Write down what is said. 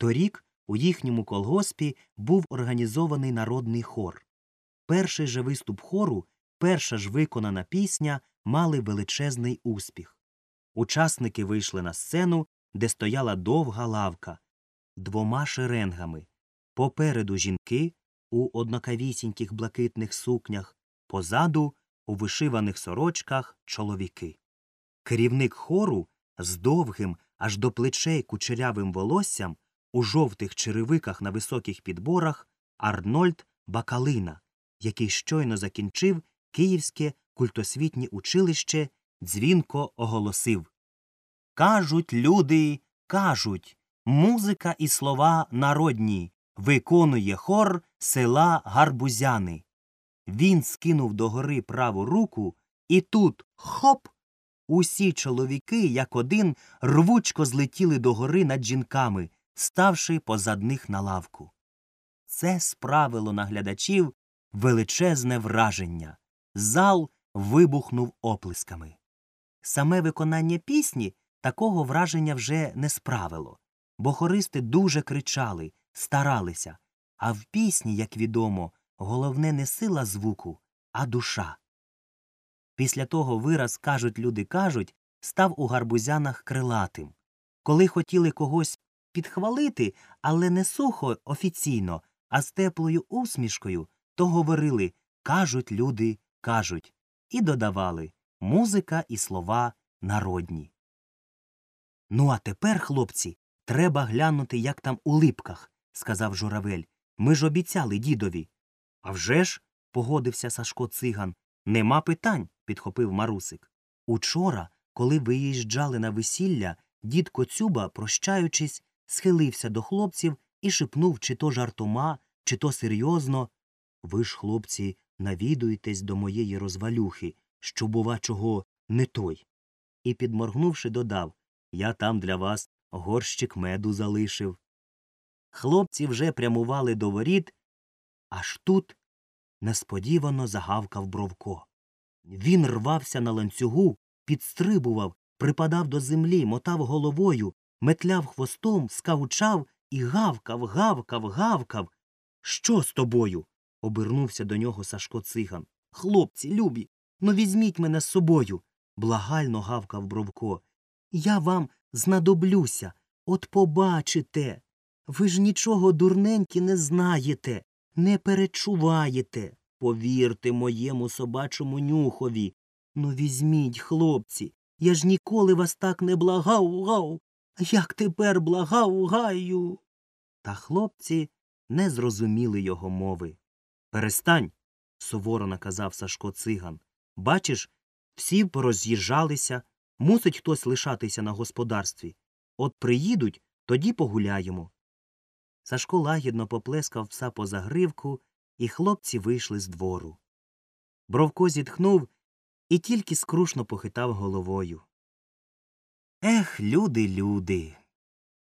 Торік у їхньому колгоспі був організований народний хор. Перший же виступ хору, перша ж виконана пісня мали величезний успіх. Учасники вийшли на сцену, де стояла довга лавка, двома шеренгами. Попереду жінки у однокавісіньких блакитних сукнях, позаду у вишиваних сорочках чоловіки. Керівник хору з довгим аж до плечей кучерявим волоссям у жовтих черевиках на високих підборах Арнольд Бакалина, який щойно закінчив Київське культосвітнє училище, дзвінко оголосив Кажуть люди, кажуть, музика і слова народні, виконує хор села Гарбузяни. Він скинув догори праву руку, і тут хоп! Усі чоловіки, як один, рвучко злетіли догори над жінками, ставши позад них на лавку. Це справило на глядачів величезне враження. Зал вибухнув оплесками. Саме виконання пісні такого враження вже не справило, бо хористи дуже кричали, старалися, а в пісні, як відомо, головне не сила звуку, а душа. Після того вираз кажуть люди кажуть став у гарбузянах крилатим. Коли хотіли когось підхвалити, але не сухо офіційно, а з теплою усмішкою, то говорили кажуть люди кажуть, і додавали музика і слова народні. Ну, а тепер, хлопці, треба глянути, як там у липках, сказав журавель. Ми ж обіцяли дідові. «А вже ж», – погодився Сашко циган. Нема питань, підхопив марусик. Учора, коли виїжджали на весілля, дід Коцюба, прощаючись, схилився до хлопців і шепнув чи то жартома, чи то серйозно. Ви ж, хлопці, навідуєтесь до моєї розвалюхи, що, бува, чого не той. І, підморгнувши, додав Я там для вас горщик меду залишив. Хлопці вже прямували до воріт, аж тут несподівано загавкав Бровко. Він рвався на ланцюгу, підстрибував, припадав до землі, мотав головою, метляв хвостом, скавучав і гавкав, гавкав, гавкав. Що з тобою? обернувся до нього Сашко циган. Хлопці, любі, ну візьміть мене з собою. благально гавкав Бровко. Я вам знадоблюся. От побачите. Ви ж нічого дурненькі не знаєте, не перечуваєте. Повірте моєму собачому нюхові. Ну, візьміть, хлопці, я ж ніколи вас так не благав гав. Як тепер благав гаю. Та хлопці не зрозуміли його мови. Перестань, суворо наказав Сашко циган. Бачиш, всі пороз'їжджалися, мусить хтось лишатися на господарстві. От приїдуть, тоді погуляємо. Сашко лагідно поплескав пса по загривку, і хлопці вийшли з двору. Бровко зітхнув і тільки скрушно похитав головою. Ех, люди, люди.